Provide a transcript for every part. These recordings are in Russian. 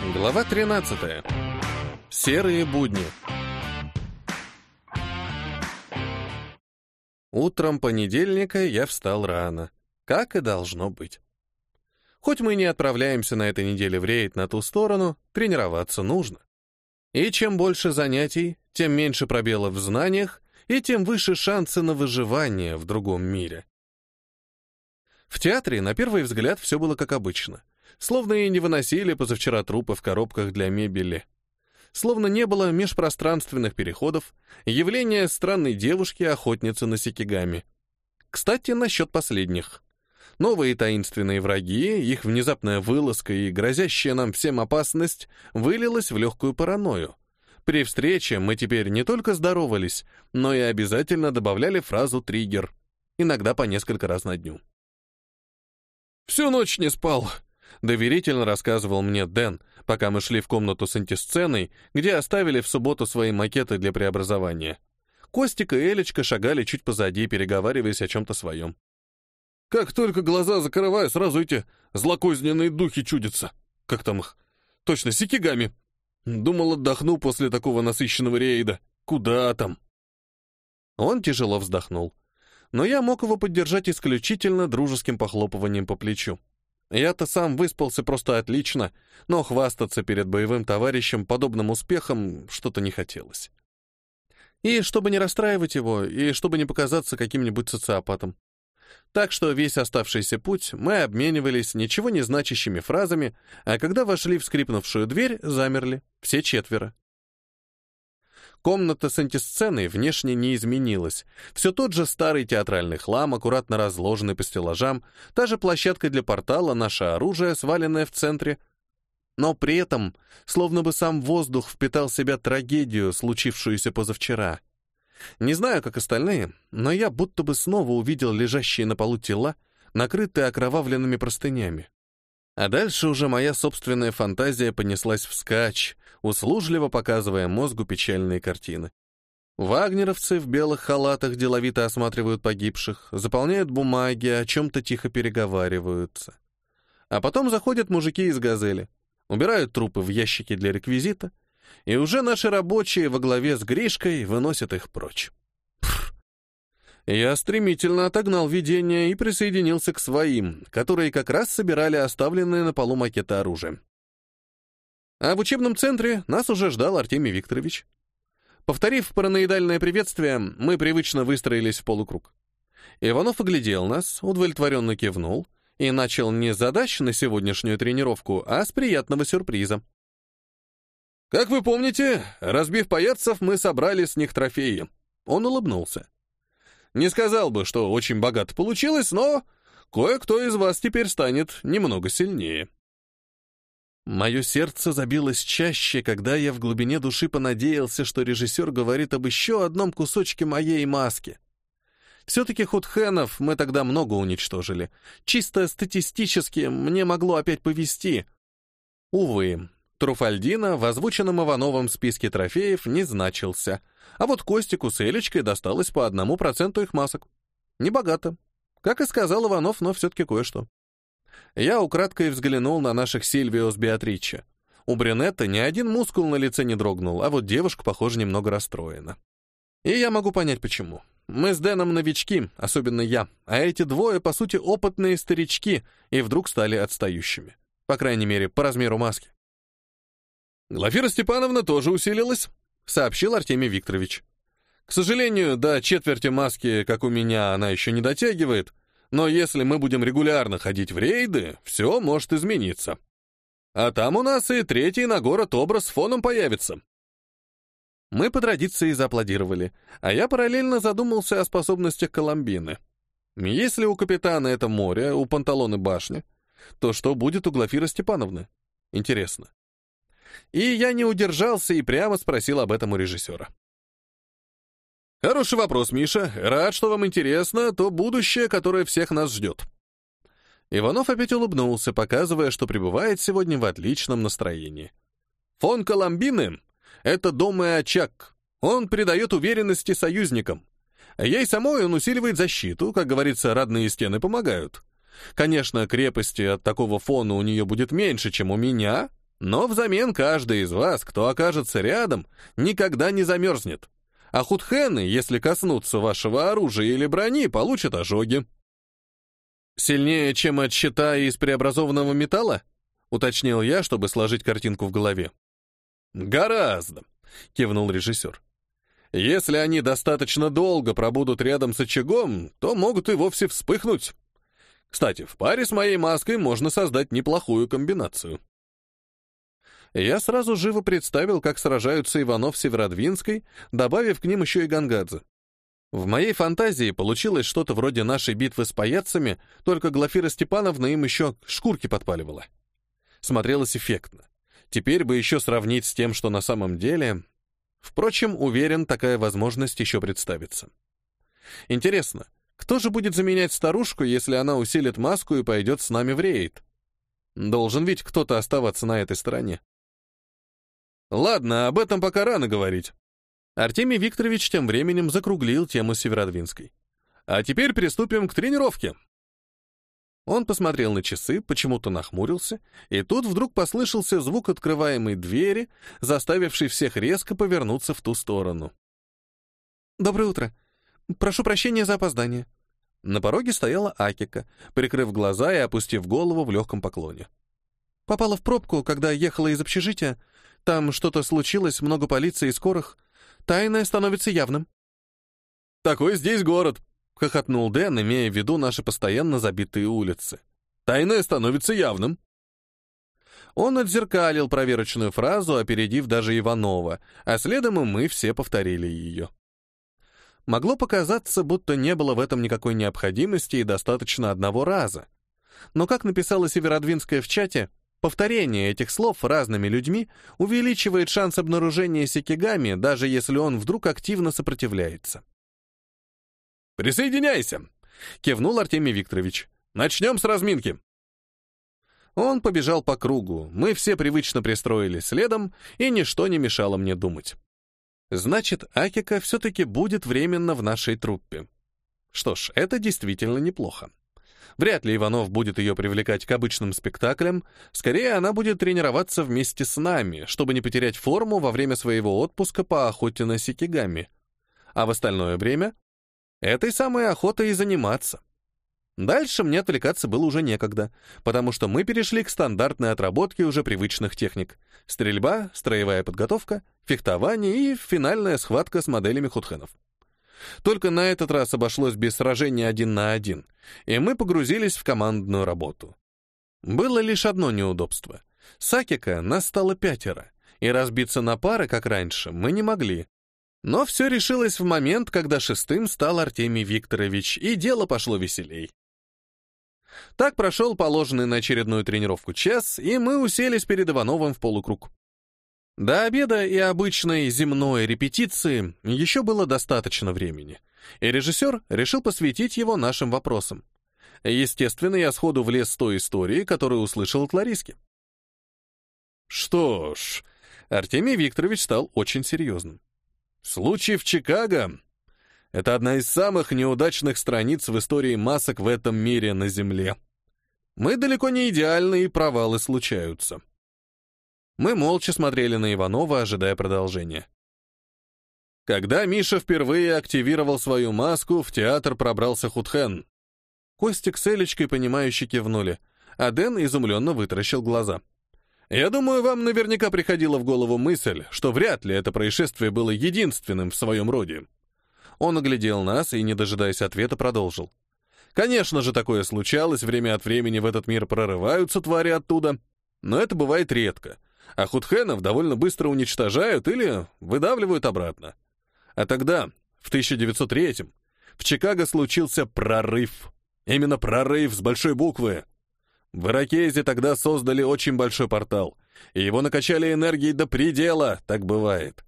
Глава 13. Серые будни. Утром понедельника я встал рано, как и должно быть. Хоть мы не отправляемся на этой неделе в рейд на ту сторону, тренироваться нужно. И чем больше занятий, тем меньше пробелов в знаниях, и тем выше шансы на выживание в другом мире. В театре, на первый взгляд, все было как обычно — Словно и не выносили позавчера трупы в коробках для мебели. Словно не было межпространственных переходов, явления странной девушки-охотницы на сикигами. Кстати, насчет последних. Новые таинственные враги, их внезапная вылазка и грозящая нам всем опасность вылилась в легкую паранойю. При встрече мы теперь не только здоровались, но и обязательно добавляли фразу «триггер», иногда по несколько раз на дню. «Всю ночь не спал», доверительно рассказывал мне Дэн, пока мы шли в комнату с антисценой, где оставили в субботу свои макеты для преобразования. Костик и Элечка шагали чуть позади, переговариваясь о чем-то своем. «Как только глаза закрываю, сразу эти злокозненные духи чудятся. Как там их? Точно, сикигами. Думал, отдохну после такого насыщенного рейда. Куда там?» Он тяжело вздохнул. Но я мог его поддержать исключительно дружеским похлопыванием по плечу. Я-то сам выспался просто отлично, но хвастаться перед боевым товарищем подобным успехом что-то не хотелось. И чтобы не расстраивать его, и чтобы не показаться каким-нибудь социопатом. Так что весь оставшийся путь мы обменивались ничего не значащими фразами, а когда вошли в скрипнувшую дверь, замерли, все четверо. Комната с антисценой внешне не изменилась. Все тот же старый театральный хлам, аккуратно разложенный по стеллажам, та же площадка для портала, наше оружие, сваленное в центре. Но при этом, словно бы сам воздух впитал в себя трагедию, случившуюся позавчера. Не знаю, как остальные, но я будто бы снова увидел лежащие на полу тела, накрытые окровавленными простынями. А дальше уже моя собственная фантазия понеслась вскачь, услужливо показывая мозгу печальные картины. Вагнеровцы в белых халатах деловито осматривают погибших, заполняют бумаги, о чем-то тихо переговариваются. А потом заходят мужики из «Газели», убирают трупы в ящики для реквизита, и уже наши рабочие во главе с Гришкой выносят их прочь. Я стремительно отогнал видение и присоединился к своим, которые как раз собирали оставленные на полу макеты оружия. А в учебном центре нас уже ждал Артемий Викторович. Повторив параноидальное приветствие, мы привычно выстроились в полукруг. Иванов оглядел нас, удовлетворенно кивнул и начал не с задач на сегодняшнюю тренировку, а с приятного сюрприза. «Как вы помните, разбив паяцев, мы собрали с них трофеи». Он улыбнулся. Не сказал бы, что очень богато получилось, но кое-кто из вас теперь станет немного сильнее. Мое сердце забилось чаще, когда я в глубине души понадеялся, что режиссер говорит об еще одном кусочке моей маски. Все-таки худхенов мы тогда много уничтожили. Чисто статистически мне могло опять повезти. Увы, Труфальдина в озвученном Ивановым списке трофеев не значился, а вот Костику с Элечкой досталось по одному проценту их масок. Небогато. Как и сказал Иванов, но все-таки кое-что. Я украдкой взглянул на наших Сильвио с Беатриче. У брюнета ни один мускул на лице не дрогнул, а вот девушка, похоже, немного расстроена. И я могу понять, почему. Мы с Дэном новички, особенно я, а эти двое, по сути, опытные старички, и вдруг стали отстающими. По крайней мере, по размеру маски. Глафира Степановна тоже усилилась, сообщил Артемий Викторович. К сожалению, до четверти маски, как у меня, она еще не дотягивает, но если мы будем регулярно ходить в рейды, все может измениться. А там у нас и третий на город образ с фоном появится. Мы по традиции зааплодировали, а я параллельно задумался о способностях Коломбины. Если у капитана это море, у Панталоны башня, то что будет у Глафира Степановны? Интересно. И я не удержался и прямо спросил об этом у режиссера. Хороший вопрос, Миша. Рад, что вам интересно то будущее, которое всех нас ждет. Иванов опять улыбнулся, показывая, что пребывает сегодня в отличном настроении. Фон Коломбины — это дом и очаг. Он придает уверенности союзникам. Ей самой он усиливает защиту, как говорится, родные стены помогают. Конечно, крепости от такого фона у нее будет меньше, чем у меня, Но взамен каждый из вас, кто окажется рядом, никогда не замерзнет. А худхены, если коснутся вашего оружия или брони, получат ожоги. Сильнее, чем от щита из преобразованного металла? Уточнил я, чтобы сложить картинку в голове. Гораздо, кивнул режиссер. Если они достаточно долго пробудут рядом с очагом, то могут и вовсе вспыхнуть. Кстати, в паре с моей маской можно создать неплохую комбинацию. Я сразу живо представил, как сражаются Иванов с Северодвинской, добавив к ним еще и Гангадзе. В моей фантазии получилось что-то вроде нашей битвы с паяцами, только Глафира Степановна им еще шкурки подпаливала. Смотрелось эффектно. Теперь бы еще сравнить с тем, что на самом деле... Впрочем, уверен, такая возможность еще представится. Интересно, кто же будет заменять старушку, если она усилит маску и пойдет с нами в рейд? Должен ведь кто-то оставаться на этой стороне. Ладно, об этом пока рано говорить. Артемий Викторович тем временем закруглил тему Северодвинской. А теперь приступим к тренировке. Он посмотрел на часы, почему-то нахмурился, и тут вдруг послышался звук открываемой двери, заставивший всех резко повернуться в ту сторону. «Доброе утро. Прошу прощения за опоздание». На пороге стояла Акика, прикрыв глаза и опустив голову в легком поклоне. Попала в пробку, когда ехала из общежития, там что-то случилось, много полиции и скорых. Тайное становится явным». «Такой здесь город», — хохотнул Дэн, имея в виду наши постоянно забитые улицы. «Тайное становится явным». Он отзеркалил проверочную фразу, опередив даже Иванова, а следом и мы все повторили ее. Могло показаться, будто не было в этом никакой необходимости и достаточно одного раза. Но, как написала Северодвинская в чате, Повторение этих слов разными людьми увеличивает шанс обнаружения сикигами, даже если он вдруг активно сопротивляется. «Присоединяйся!» — кивнул Артемий Викторович. «Начнем с разминки». Он побежал по кругу, мы все привычно пристроились следом, и ничто не мешало мне думать. Значит, Акика все-таки будет временно в нашей труппе. Что ж, это действительно неплохо. Вряд ли Иванов будет ее привлекать к обычным спектаклям, скорее она будет тренироваться вместе с нами, чтобы не потерять форму во время своего отпуска по охоте на сикигами. А в остальное время этой самой охотой и заниматься. Дальше мне отвлекаться было уже некогда, потому что мы перешли к стандартной отработке уже привычных техник. Стрельба, строевая подготовка, фехтование и финальная схватка с моделями худхенов. Только на этот раз обошлось без сражения один на один, и мы погрузились в командную работу. Было лишь одно неудобство. Сакика нас стало пятеро, и разбиться на пары, как раньше, мы не могли. Но все решилось в момент, когда шестым стал Артемий Викторович, и дело пошло веселей. Так прошел положенный на очередную тренировку час, и мы уселись перед Ивановым в полукруг. До обеда и обычной земной репетиции еще было достаточно времени, и режиссер решил посвятить его нашим вопросам. Естественно, я сходу влез с той истории, которую услышал от Лариски. Что ж, Артемий Викторович стал очень серьезным. Случай в Чикаго — это одна из самых неудачных страниц в истории масок в этом мире на Земле. Мы далеко не идеальны, и провалы случаются. Мы молча смотрели на Иванова, ожидая продолжения. Когда Миша впервые активировал свою маску, в театр пробрался Худхен. Костик с Элечкой, понимающе кивнули, а Дэн изумленно вытаращил глаза. «Я думаю, вам наверняка приходила в голову мысль, что вряд ли это происшествие было единственным в своем роде». Он оглядел нас и, не дожидаясь ответа, продолжил. «Конечно же, такое случалось, время от времени в этот мир прорываются твари оттуда, но это бывает редко, а худхенов довольно быстро уничтожают или выдавливают обратно. А тогда, в 1903-м, в Чикаго случился прорыв. Именно прорыв с большой буквы. В Иракезе тогда создали очень большой портал, и его накачали энергией до предела, так бывает.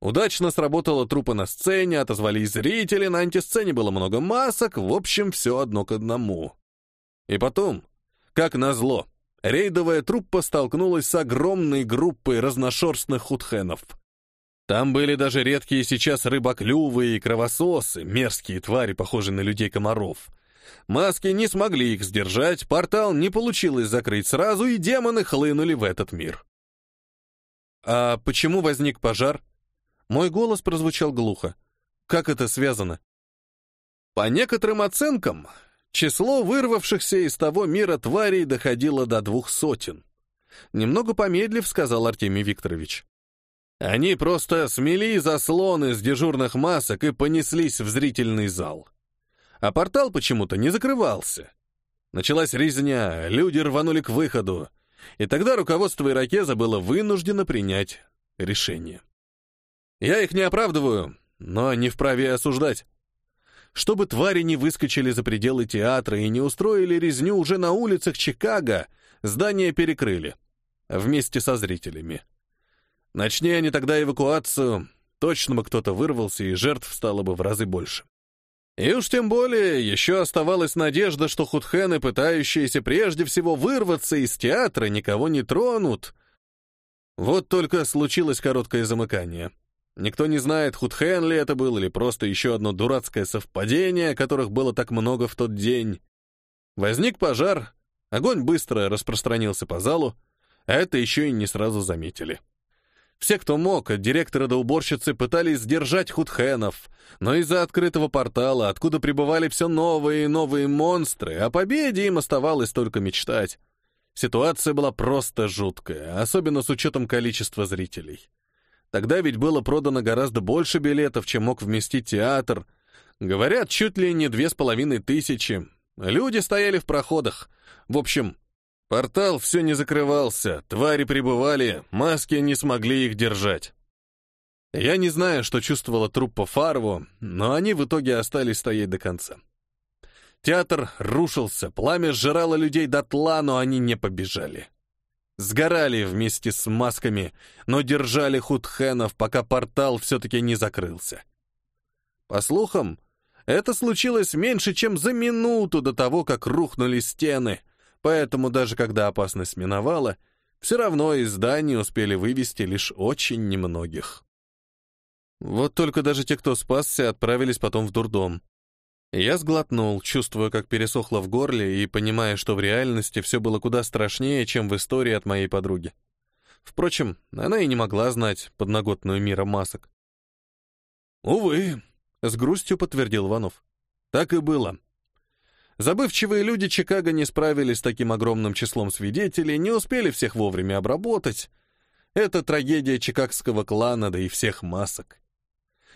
Удачно сработала трупа на сцене, отозвались зрители, на антисцене было много масок, в общем, все одно к одному. И потом, как назло, рейдовая труппа столкнулась с огромной группой разношерстных худхенов. Там были даже редкие сейчас рыбоклювы и кровососы, мерзкие твари, похожие на людей-комаров. Маски не смогли их сдержать, портал не получилось закрыть сразу, и демоны хлынули в этот мир. А почему возник пожар? Мой голос прозвучал глухо. Как это связано? По некоторым оценкам, число вырвавшихся из того мира тварей доходило до двух сотен. Немного помедлив, сказал Артемий Викторович. Они просто смели заслоны с дежурных масок и понеслись в зрительный зал. А портал почему-то не закрывался. Началась резня, люди рванули к выходу, и тогда руководство Иракеза было вынуждено принять решение. Я их не оправдываю, но не вправе осуждать. Чтобы твари не выскочили за пределы театра и не устроили резню уже на улицах Чикаго, здание перекрыли. Вместе со зрителями. Начни они тогда эвакуацию, точно бы кто-то вырвался, и жертв стало бы в разы больше. И уж тем более еще оставалась надежда, что худхены, пытающиеся прежде всего вырваться из театра, никого не тронут. Вот только случилось короткое замыкание. Никто не знает, худхен ли это был, или просто еще одно дурацкое совпадение, которых было так много в тот день. Возник пожар, огонь быстро распространился по залу, а это еще и не сразу заметили. Все, кто мог, от директора до уборщицы, пытались сдержать худхенов, но из-за открытого портала, откуда прибывали все новые и новые монстры, о победе им оставалось только мечтать. Ситуация была просто жуткая, особенно с учетом количества зрителей. Тогда ведь было продано гораздо больше билетов, чем мог вместить театр. Говорят, чуть ли не две с половиной тысячи. Люди стояли в проходах. В общем, Портал все не закрывался, твари прибывали, маски не смогли их держать. Я не знаю, что чувствовала труппа Фарву, но они в итоге остались стоять до конца. Театр рушился, пламя сжирало людей дотла, но они не побежали. Сгорали вместе с масками, но держали худхенов, пока портал все-таки не закрылся. По слухам, это случилось меньше, чем за минуту до того, как рухнули стены, Поэтому даже когда опасность миновала, все равно из здания успели вывести лишь очень немногих. Вот только даже те, кто спасся, отправились потом в дурдом. Я сглотнул, чувствуя, как пересохло в горле и понимая, что в реальности все было куда страшнее, чем в истории от моей подруги. Впрочем, она и не могла знать подноготную мира масок. «Увы», — с грустью подтвердил Иванов. «Так и было. Забывчивые люди Чикаго не справились с таким огромным числом свидетелей, не успели всех вовремя обработать. Это трагедия чикагского клана, да и всех масок.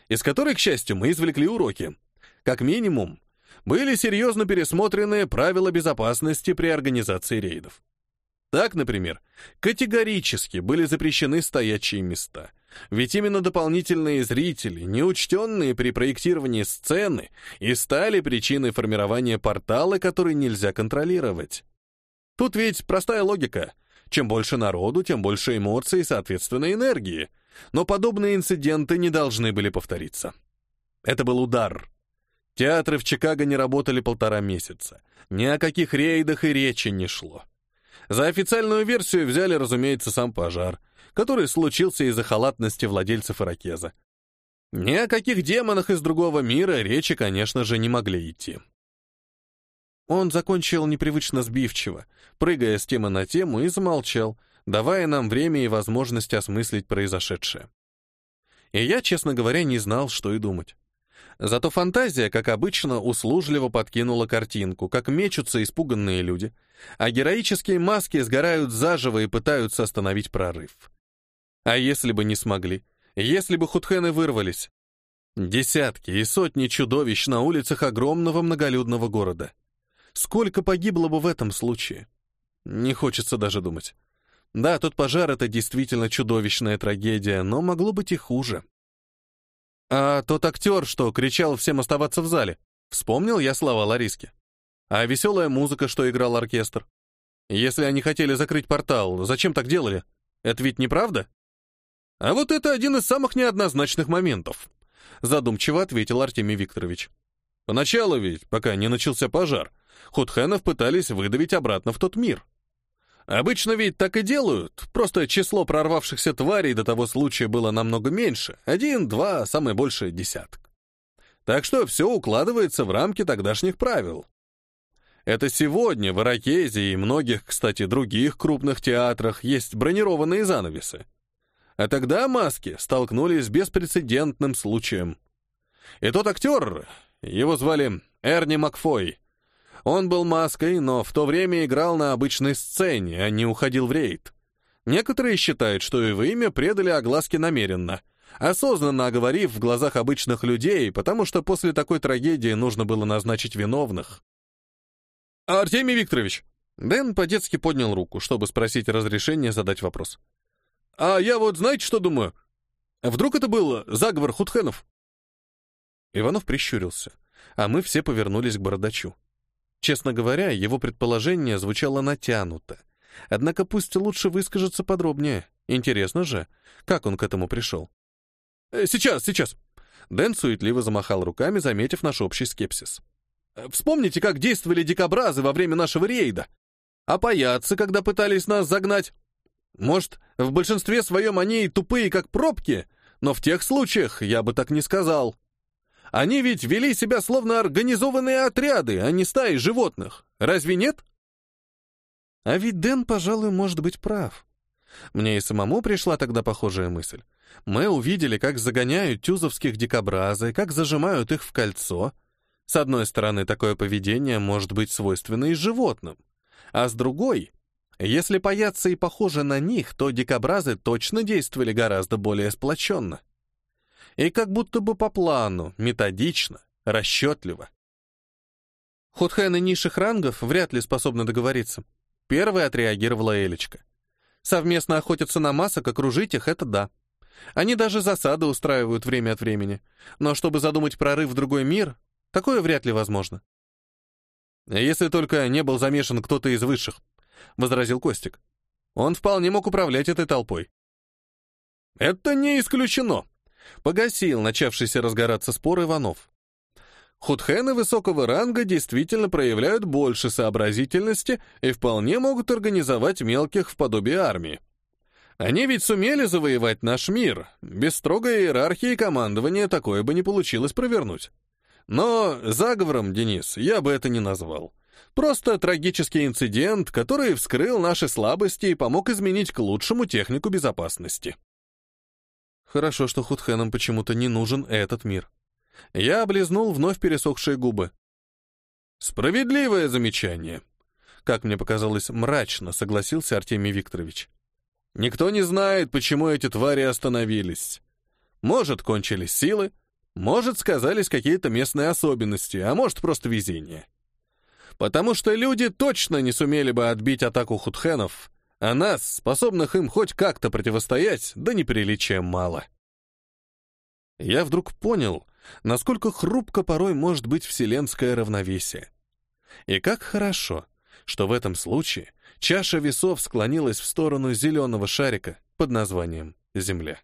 Из которой, к счастью, мы извлекли уроки. Как минимум, были серьезно пересмотрены правила безопасности при организации рейдов. Так, например, категорически были запрещены стоячие места — ведь именно дополнительные зрители, неучтенные при проектировании сцены, и стали причиной формирования портала, который нельзя контролировать. Тут ведь простая логика. Чем больше народу, тем больше эмоций и, соответственно, энергии. Но подобные инциденты не должны были повториться. Это был удар. Театры в Чикаго не работали полтора месяца. Ни о каких рейдах и речи не шло. За официальную версию взяли, разумеется, сам пожар — который случился из-за халатности владельцев иракеза. Ни о каких демонах из другого мира речи, конечно же, не могли идти. Он закончил непривычно сбивчиво, прыгая с темы на тему, и замолчал, давая нам время и возможность осмыслить произошедшее. И я, честно говоря, не знал, что и думать. Зато фантазия, как обычно, услужливо подкинула картинку, как мечутся испуганные люди, а героические маски сгорают заживо и пытаются остановить прорыв. А если бы не смогли? Если бы худхены вырвались? Десятки и сотни чудовищ на улицах огромного многолюдного города. Сколько погибло бы в этом случае? Не хочется даже думать. Да, тот пожар — это действительно чудовищная трагедия, но могло быть и хуже. А тот актер, что кричал всем оставаться в зале, вспомнил я слова Лариски. А веселая музыка, что играл оркестр. Если они хотели закрыть портал, зачем так делали? Это ведь неправда? А вот это один из самых неоднозначных моментов, задумчиво ответил Артемий Викторович. Поначалу ведь, пока не начался пожар, худхенов пытались выдавить обратно в тот мир. Обычно ведь так и делают, просто число прорвавшихся тварей до того случая было намного меньше, один, два, самое большее десяток. Так что все укладывается в рамки тогдашних правил. Это сегодня в Иракезе и многих, кстати, других крупных театрах есть бронированные занавесы. А тогда маски столкнулись с беспрецедентным случаем. И тот актер, его звали Эрни Макфой, он был маской, но в то время играл на обычной сцене, а не уходил в рейд. Некоторые считают, что его имя предали огласке намеренно, осознанно оговорив в глазах обычных людей, потому что после такой трагедии нужно было назначить виновных. «Артемий Викторович!» Дэн по-детски поднял руку, чтобы спросить разрешения задать вопрос. «А я вот знаете, что думаю? Вдруг это был заговор худхенов?» Иванов прищурился, а мы все повернулись к бородачу. Честно говоря, его предположение звучало натянуто. Однако пусть лучше выскажется подробнее. Интересно же, как он к этому пришел. «Э, «Сейчас, сейчас!» Дэн суетливо замахал руками, заметив наш общий скепсис. «Э, «Вспомните, как действовали дикобразы во время нашего рейда. А паяцы, когда пытались нас загнать. Может, в большинстве своем они и тупые, как пробки, но в тех случаях я бы так не сказал. Они ведь вели себя словно организованные отряды, а не стаи животных. Разве нет? А ведь Дэн, пожалуй, может быть прав. Мне и самому пришла тогда похожая мысль. Мы увидели, как загоняют тюзовских дикобразы, как зажимают их в кольцо. С одной стороны, такое поведение может быть свойственно и животным. А с другой, если паяться и похожи на них, то дикобразы точно действовали гораздо более сплоченно и как будто бы по плану, методично, расчетливо. Худхены низших рангов вряд ли способны договориться. Первой отреагировала Элечка. Совместно охотятся на масок, окружить их — это да. Они даже засады устраивают время от времени. Но чтобы задумать прорыв в другой мир, такое вряд ли возможно. «Если только не был замешан кто-то из высших», — возразил Костик. «Он вполне мог управлять этой толпой». «Это не исключено», Погасил начавшийся разгораться спор Иванов. Худхены высокого ранга действительно проявляют больше сообразительности и вполне могут организовать мелких в подобие армии. Они ведь сумели завоевать наш мир. Без строгой иерархии командования такое бы не получилось провернуть. Но заговором, Денис, я бы это не назвал. Просто трагический инцидент, который вскрыл наши слабости и помог изменить к лучшему технику безопасности. Хорошо, что Худхенам почему-то не нужен этот мир. Я облизнул вновь пересохшие губы. Справедливое замечание. Как мне показалось, мрачно согласился Артемий Викторович. Никто не знает, почему эти твари остановились. Может, кончились силы, может, сказались какие-то местные особенности, а может, просто везение. Потому что люди точно не сумели бы отбить атаку худхенов, а нас, способных им хоть как-то противостоять, да неприличия мало. Я вдруг понял, насколько хрупко порой может быть вселенское равновесие. И как хорошо, что в этом случае чаша весов склонилась в сторону зеленого шарика под названием Земля.